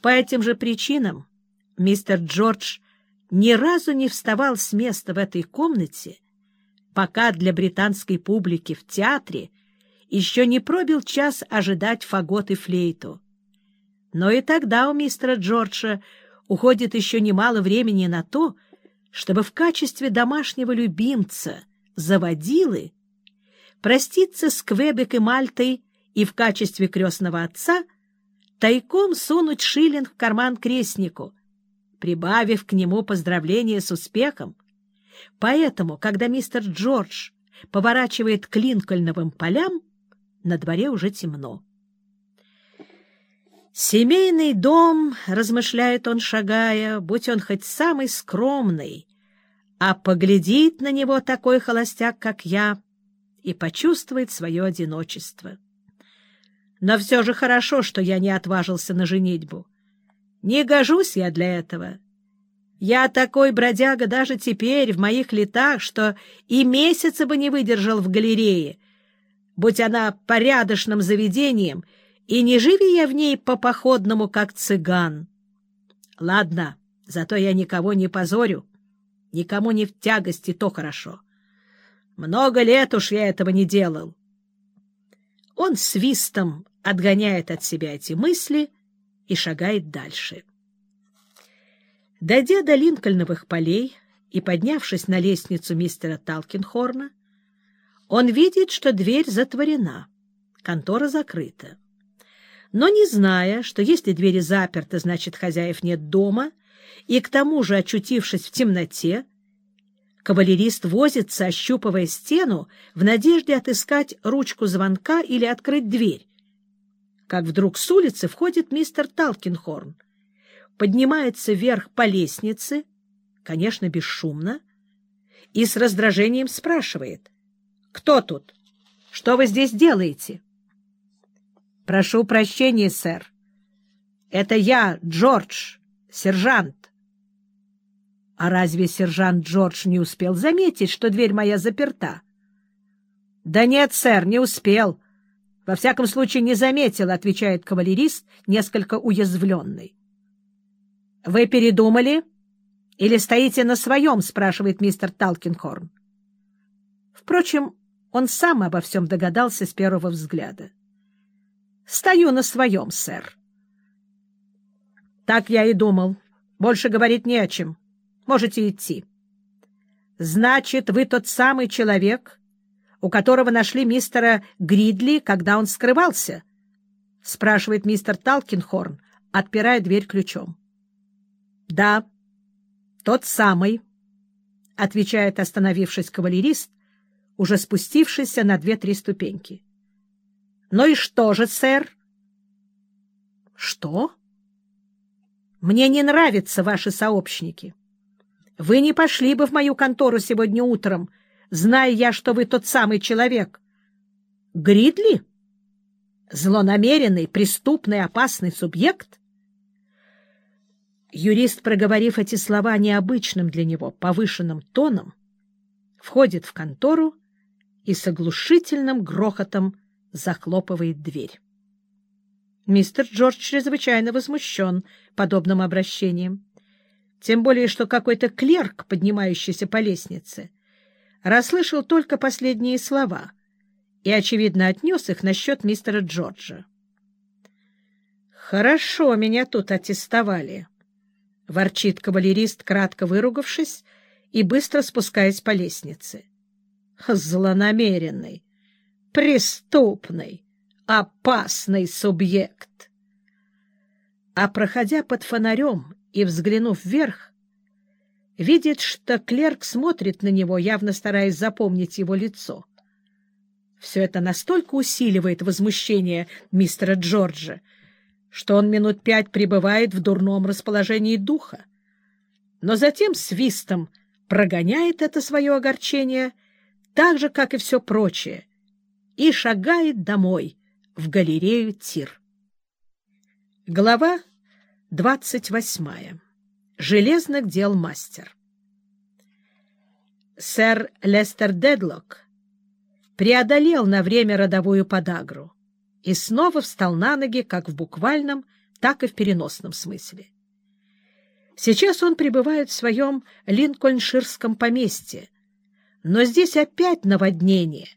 По этим же причинам мистер Джордж ни разу не вставал с места в этой комнате, пока для британской публики в театре еще не пробил час ожидать фагот и флейту. Но и тогда у мистера Джорджа уходит еще немало времени на то, чтобы в качестве домашнего любимца заводилы проститься с Квебек и Мальтой и в качестве крестного отца тайком сунуть шиллинг в карман крестнику, прибавив к нему поздравление с успехом. Поэтому, когда мистер Джордж поворачивает к Линкольновым полям, на дворе уже темно. «Семейный дом, — размышляет он, шагая, — будь он хоть самый скромный, а поглядит на него такой холостяк, как я, и почувствует свое одиночество. Но все же хорошо, что я не отважился на женитьбу. Не гожусь я для этого. Я такой бродяга даже теперь, в моих летах, что и месяца бы не выдержал в галерее, будь она порядочным заведением, и не живи я в ней по-походному, как цыган. Ладно, зато я никого не позорю, никому не в тягости, то хорошо. Много лет уж я этого не делал. Он свистом отгоняет от себя эти мысли и шагает дальше. Дойдя до Линкольновых полей и поднявшись на лестницу мистера Талкинхорна, он видит, что дверь затворена, контора закрыта. Но не зная, что если двери заперты, значит, хозяев нет дома, и к тому же, очутившись в темноте, кавалерист возится, ощупывая стену, в надежде отыскать ручку звонка или открыть дверь. Как вдруг с улицы входит мистер Талкинхорн, поднимается вверх по лестнице, конечно, бесшумно, и с раздражением спрашивает — кто тут? Что вы здесь делаете? — Прошу прощения, сэр. Это я, Джордж, сержант. — А разве сержант Джордж не успел заметить, что дверь моя заперта? — Да нет, сэр, не успел. Во всяком случае, не заметил, — отвечает кавалерист, несколько уязвленный. — Вы передумали? Или стоите на своем? — спрашивает мистер Талкинхорн. Впрочем, он сам обо всем догадался с первого взгляда. — Стою на своем, сэр. — Так я и думал. Больше говорить не о чем. Можете идти. — Значит, вы тот самый человек, у которого нашли мистера Гридли, когда он скрывался? — спрашивает мистер Талкинхорн, отпирая дверь ключом. — Да, тот самый, — отвечает остановившись кавалерист, уже спустившийся на две-три ступеньки. — Ну и что же, сэр? — Что? — Мне не нравятся ваши сообщники. Вы не пошли бы в мою контору сегодня утром, зная я, что вы тот самый человек. — Гридли? Злонамеренный, преступный, опасный субъект? Юрист, проговорив эти слова необычным для него повышенным тоном, входит в контору и с оглушительным грохотом захлопывает дверь. Мистер Джордж чрезвычайно возмущен подобным обращением. Тем более, что какой-то клерк, поднимающийся по лестнице, расслышал только последние слова и, очевидно, отнес их насчет мистера Джорджа. «Хорошо меня тут аттестовали», — ворчит кавалерист, кратко выругавшись и быстро спускаясь по лестнице злонамеренный, преступный, опасный субъект. А проходя под фонарем и взглянув вверх, видит, что клерк смотрит на него, явно стараясь запомнить его лицо. Все это настолько усиливает возмущение мистера Джорджа, что он минут пять пребывает в дурном расположении духа, но затем свистом прогоняет это свое огорчение — так же, как и все прочее, и шагает домой, в галерею Тир. Глава двадцать восьмая. Железных дел мастер. Сэр Лестер Дедлок преодолел на время родовую подагру и снова встал на ноги, как в буквальном так и в переносном смысле. Сейчас он пребывает в своем линкольнширском поместье, но здесь опять наводнение.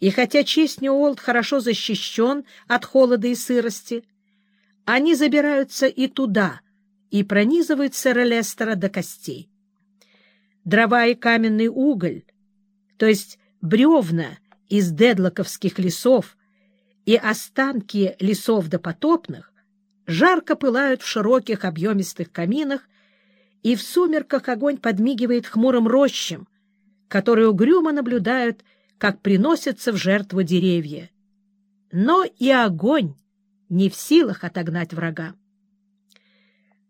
И хотя Честни Уолт хорошо защищен от холода и сырости, они забираются и туда, и пронизывают сэра Лестера до костей. Дрова и каменный уголь, то есть бревна из дедлоковских лесов и останки лесов допотопных, жарко пылают в широких объемистых каминах, и в сумерках огонь подмигивает хмурым рощам, которые угрюмо наблюдают, как приносятся в жертву деревья. Но и огонь не в силах отогнать врага.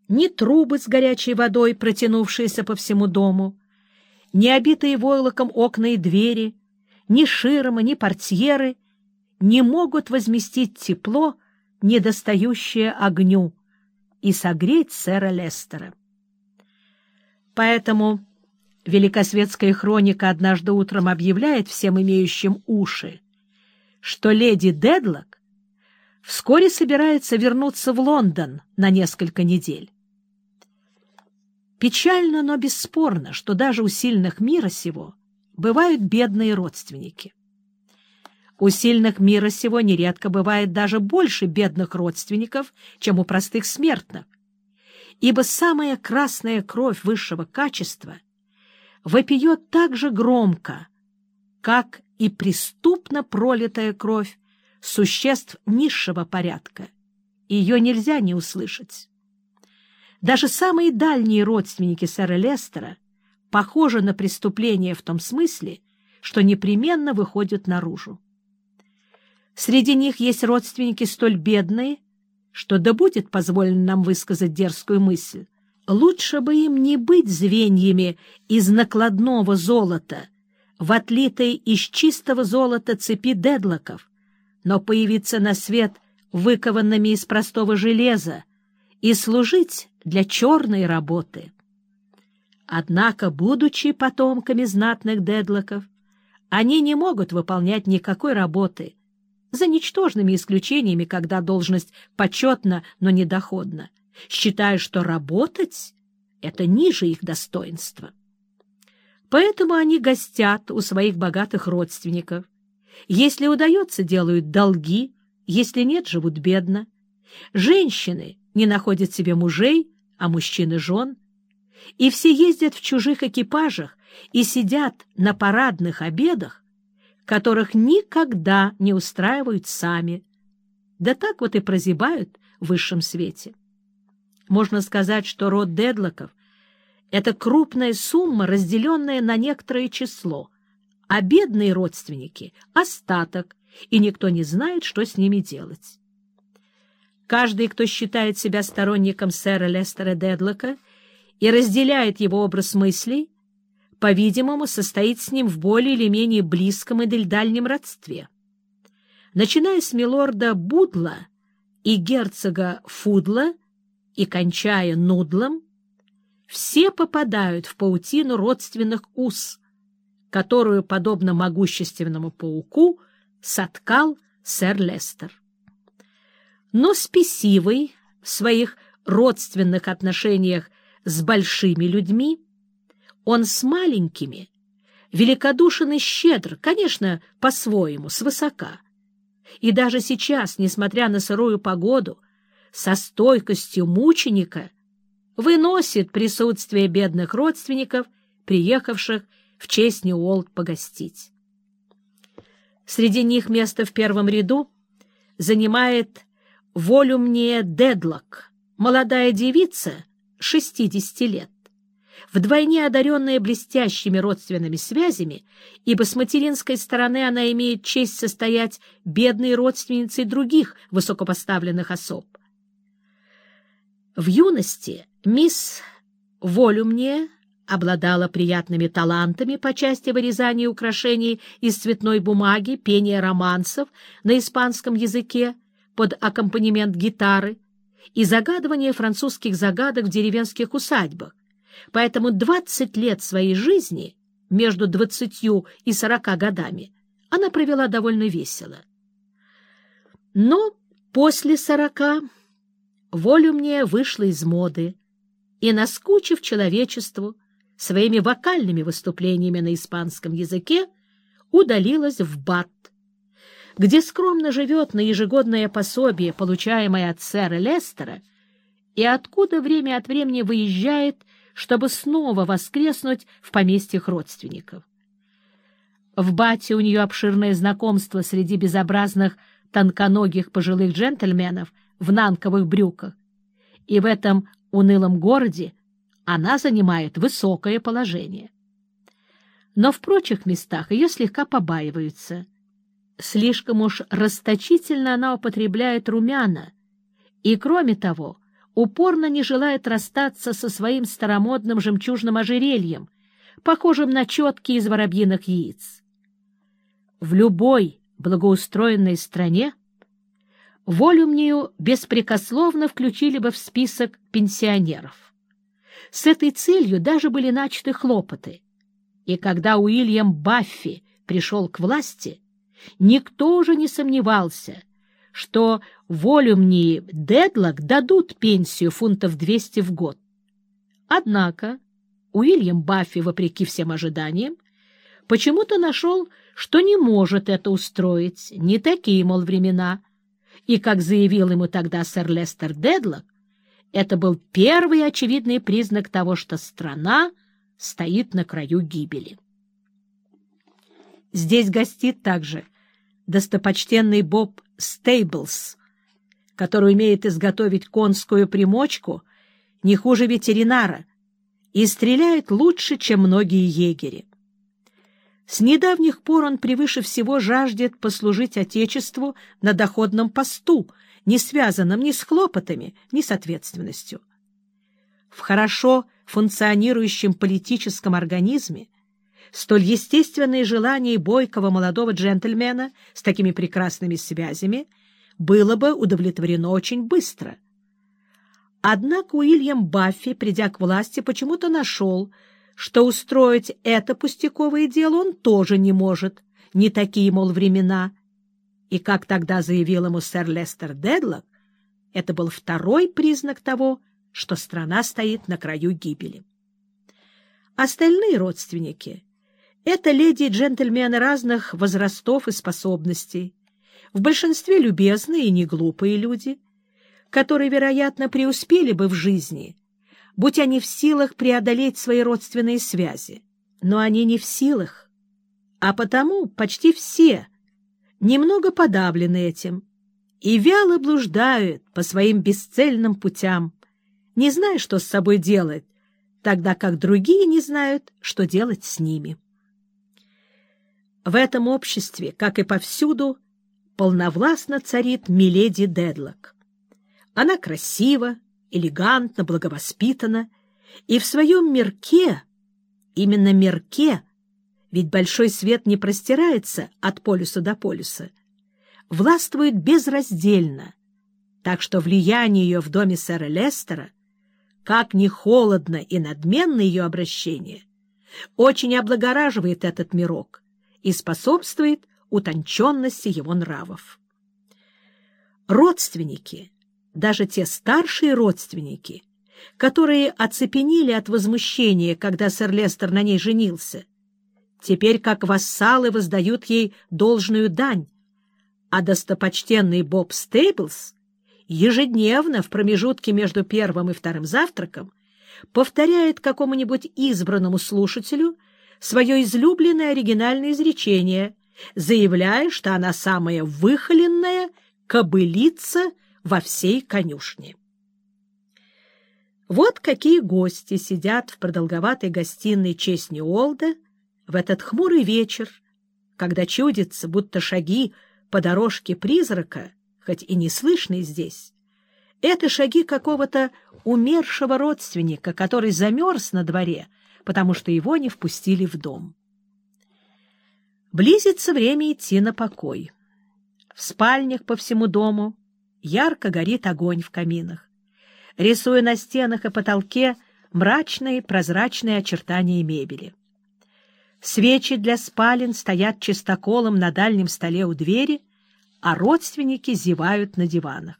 Ни трубы с горячей водой, протянувшиеся по всему дому, ни обитые войлоком окна и двери, ни ширмы, ни портьеры не могут возместить тепло, недостающее огню, и согреть сэра Лестера. Поэтому Великосветская хроника однажды утром объявляет всем имеющим уши, что леди Дедлок вскоре собирается вернуться в Лондон на несколько недель. Печально, но бесспорно, что даже у сильных мира сего бывают бедные родственники. У сильных мира сего нередко бывает даже больше бедных родственников, чем у простых смертных, ибо самая красная кровь высшего качества — вопиет так же громко, как и преступно пролитая кровь существ низшего порядка. Ее нельзя не услышать. Даже самые дальние родственники сэра Лестера похожи на преступление в том смысле, что непременно выходят наружу. Среди них есть родственники столь бедные, что да будет позволено нам высказать дерзкую мысль, Лучше бы им не быть звеньями из накладного золота, в отлитой из чистого золота цепи дедлоков, но появиться на свет выкованными из простого железа и служить для черной работы. Однако, будучи потомками знатных дедлоков, они не могут выполнять никакой работы, за ничтожными исключениями, когда должность почетна, но недоходна считая, что работать — это ниже их достоинства. Поэтому они гостят у своих богатых родственников. Если удается, делают долги, если нет, живут бедно. Женщины не находят себе мужей, а мужчины — жен. И все ездят в чужих экипажах и сидят на парадных обедах, которых никогда не устраивают сами. Да так вот и прозябают в высшем свете. Можно сказать, что род Дедлоков — это крупная сумма, разделенная на некоторое число, а бедные родственники — остаток, и никто не знает, что с ними делать. Каждый, кто считает себя сторонником сэра Лестера Дедлока и разделяет его образ мыслей, по-видимому, состоит с ним в более или менее близком или дальнем родстве. Начиная с милорда Будла и герцога Фудла — и кончая нудлом, все попадают в паутину родственных уз, которую, подобно могущественному пауку, соткал сэр Лестер. Но спесивый в своих родственных отношениях с большими людьми, он с маленькими великодушен и щедр, конечно, по-своему, свысока. И даже сейчас, несмотря на сырую погоду, со стойкостью мученика выносит присутствие бедных родственников, приехавших в честь Ньюолт погостить. Среди них место в первом ряду занимает Волюмния Дедлок, молодая девица 60 лет, вдвойне одаренная блестящими родственными связями, ибо с материнской стороны она имеет честь состоять бедной родственницей других высокопоставленных особ. В юности мисс Волюмне обладала приятными талантами по части вырезания украшений из цветной бумаги, пения романсов на испанском языке под аккомпанемент гитары и загадывания французских загадок в деревенских усадьбах. Поэтому 20 лет своей жизни, между 20 и 40 годами, она провела довольно весело. Но после 40 Волюмния вышла из моды и, наскучив человечеству своими вокальными выступлениями на испанском языке, удалилась в Бат, где скромно живет на ежегодное пособие, получаемое от сэра Лестера, и откуда время от времени выезжает, чтобы снова воскреснуть в поместьях родственников. В Бате у нее обширное знакомство среди безобразных тонконогих пожилых джентльменов в нанковых брюках, и в этом унылом городе она занимает высокое положение. Но в прочих местах ее слегка побаиваются. Слишком уж расточительно она употребляет румяна, и, кроме того, упорно не желает расстаться со своим старомодным жемчужным ожерельем, похожим на четки из воробьиных яиц. В любой благоустроенной стране Волюмнию беспрекословно включили бы в список пенсионеров. С этой целью даже были начаты хлопоты. И когда Уильям Баффи пришел к власти, никто уже не сомневался, что Волюмнии Дедлок дадут пенсию фунтов 200 в год. Однако Уильям Баффи, вопреки всем ожиданиям, почему-то нашел, что не может это устроить, не такие, мол, времена — и, как заявил ему тогда сэр Лестер Дедлок, это был первый очевидный признак того, что страна стоит на краю гибели. Здесь гостит также достопочтенный Боб Стейблс, который умеет изготовить конскую примочку не хуже ветеринара и стреляет лучше, чем многие егери. С недавних пор он превыше всего жаждет послужить Отечеству на доходном посту, не связанном ни с хлопотами, ни с ответственностью. В хорошо функционирующем политическом организме столь естественное желание бойкого молодого джентльмена с такими прекрасными связями было бы удовлетворено очень быстро. Однако Уильям Баффи, придя к власти, почему-то нашел, что устроить это пустяковое дело он тоже не может, не такие, мол, времена. И, как тогда заявил ему сэр Лестер Дедлок, это был второй признак того, что страна стоит на краю гибели. Остальные родственники — это леди и джентльмены разных возрастов и способностей, в большинстве любезные и неглупые люди, которые, вероятно, преуспели бы в жизни — будь они в силах преодолеть свои родственные связи. Но они не в силах, а потому почти все немного подавлены этим и вяло блуждают по своим бесцельным путям, не зная, что с собой делать, тогда как другие не знают, что делать с ними. В этом обществе, как и повсюду, полновластно царит Миледи Дедлок. Она красива, элегантно, благовоспитана, и в своем мирке, именно мирке, ведь большой свет не простирается от полюса до полюса, властвует безраздельно, так что влияние ее в доме сэра Лестера, как ни холодно и надменно ее обращение, очень облагораживает этот мирок и способствует утонченности его нравов. Родственники — даже те старшие родственники, которые оцепенели от возмущения, когда сэр Лестер на ней женился, теперь как вассалы воздают ей должную дань, а достопочтенный Боб Стейблс ежедневно в промежутке между первым и вторым завтраком повторяет какому-нибудь избранному слушателю свое излюбленное оригинальное изречение, заявляя, что она самая выхоленная кобылица — во всей конюшне. Вот какие гости сидят в продолговатой гостиной честь Олда в этот хмурый вечер, когда чудится, будто шаги по дорожке призрака, хоть и не слышны здесь, это шаги какого-то умершего родственника, который замерз на дворе, потому что его не впустили в дом. Близится время идти на покой. В спальнях по всему дому ярко горит огонь в каминах, рисуя на стенах и потолке мрачные прозрачные очертания мебели. Свечи для спален стоят чистоколом на дальнем столе у двери, а родственники зевают на диванах.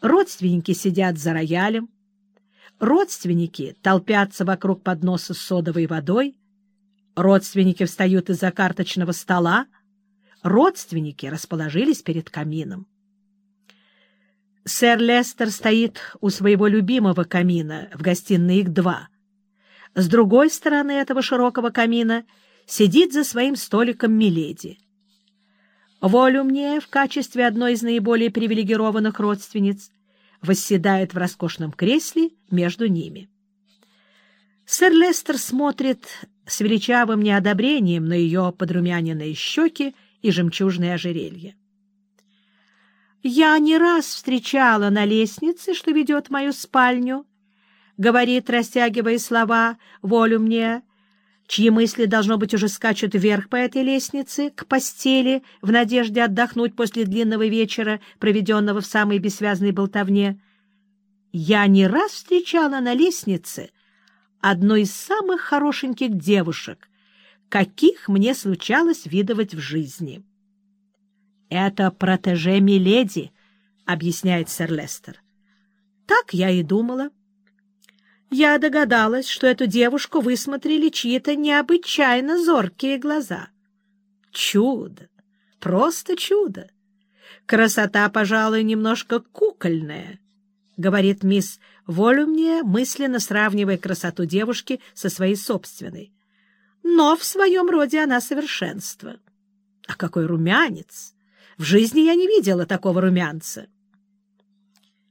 Родственники сидят за роялем. Родственники толпятся вокруг подноса с содовой водой. Родственники встают из-за карточного стола. Родственники расположились перед камином. Сэр Лестер стоит у своего любимого камина, в гостиной их два. С другой стороны этого широкого камина сидит за своим столиком Миледи. Волю мне в качестве одной из наиболее привилегированных родственниц восседает в роскошном кресле между ними. Сэр Лестер смотрит с величавым неодобрением на ее подрумяненные щеки и жемчужное ожерелье. «Я не раз встречала на лестнице, что ведет мою спальню», — говорит, растягивая слова, волю мне, чьи мысли, должно быть, уже скачут вверх по этой лестнице, к постели, в надежде отдохнуть после длинного вечера, проведенного в самой бессвязной болтовне. Я не раз встречала на лестнице одну из самых хорошеньких девушек, каких мне случалось видывать в жизни. «Это протеже Миледи», — объясняет сэр Лестер. «Так я и думала. Я догадалась, что эту девушку высмотрели чьи-то необычайно зоркие глаза. Чудо! Просто чудо! Красота, пожалуй, немножко кукольная», — говорит мисс Волюмне, мысленно сравнивая красоту девушки со своей собственной. «Но в своем роде она совершенство. А какой румянец! В жизни я не видела такого румянца.